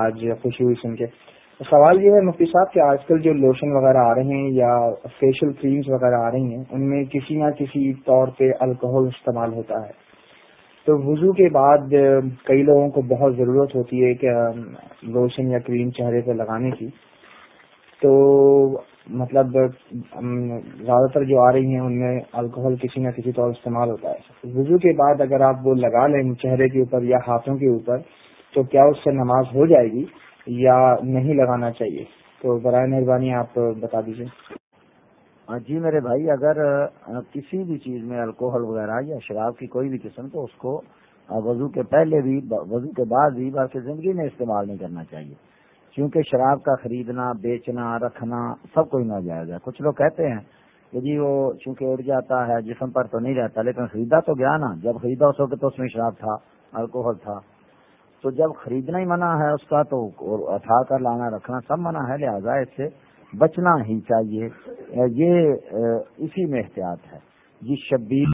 آج خوشی ہوئی سن کے۔ سوال یہ ہے مفتی صاحب کہ آج کل جو لوشن وغیرہ آ رہے ہیں یا فیشل کریمز وغیرہ آ رہی ہیں، ان میں کسی نہ کسی طور پہ الکوہل استعمال ہوتا ہے۔ تو وضو کے بعد کئی لوگوں کو بہت ضرورت ہوتی ہے کہ لوشن یا کریم چہرے پہ لگانے کی۔ تو مطلب زیادہ تر جو آ رہی ہیں، ان میں الکوہل کسی نہ کسی طور استعمال ہوتا ہے۔ وضو کے بعد اگر آپ وہ لگا لیں چہرے کے اوپر یا ہاتھوں کے اوپر تو کیا اس سے نماز ہو جائے گی یا نہیں لگانا چاہیے؟ تو برائے مہربانی آپ بتا دیجیے ہاں جی میرے بھائی، اگر کسی بھی چیز میں الکوہل وغیرہ یا شراب کی کوئی بھی قسم، تو اس کو وضو کے پہلے بھی، وضو کے بعد بھی بلکہ زندگی میں استعمال نہیں کرنا چاہیے۔ کیونکہ شراب کا خریدنا، بیچنا، رکھنا سب کوئی نہ جائے گا کچھ لوگ کہتے ہیں کہ جی وہ چونکہ اڑ جاتا ہے، جسم پر تو نہیں رہتا، لیکن خریدا تو گیا نا۔ جب خریدا اس وقت تو اس میں شراب تھا، الکوہل تھا۔ تو جب خریدنا ہی منع ہے اس کا تو اٹھا کر لانا رکھنا سب منع ہے، لہٰذا اس سے بچنا ہی چاہیے۔ یہ اسی میں احتیاط ہے۔ جی شبیر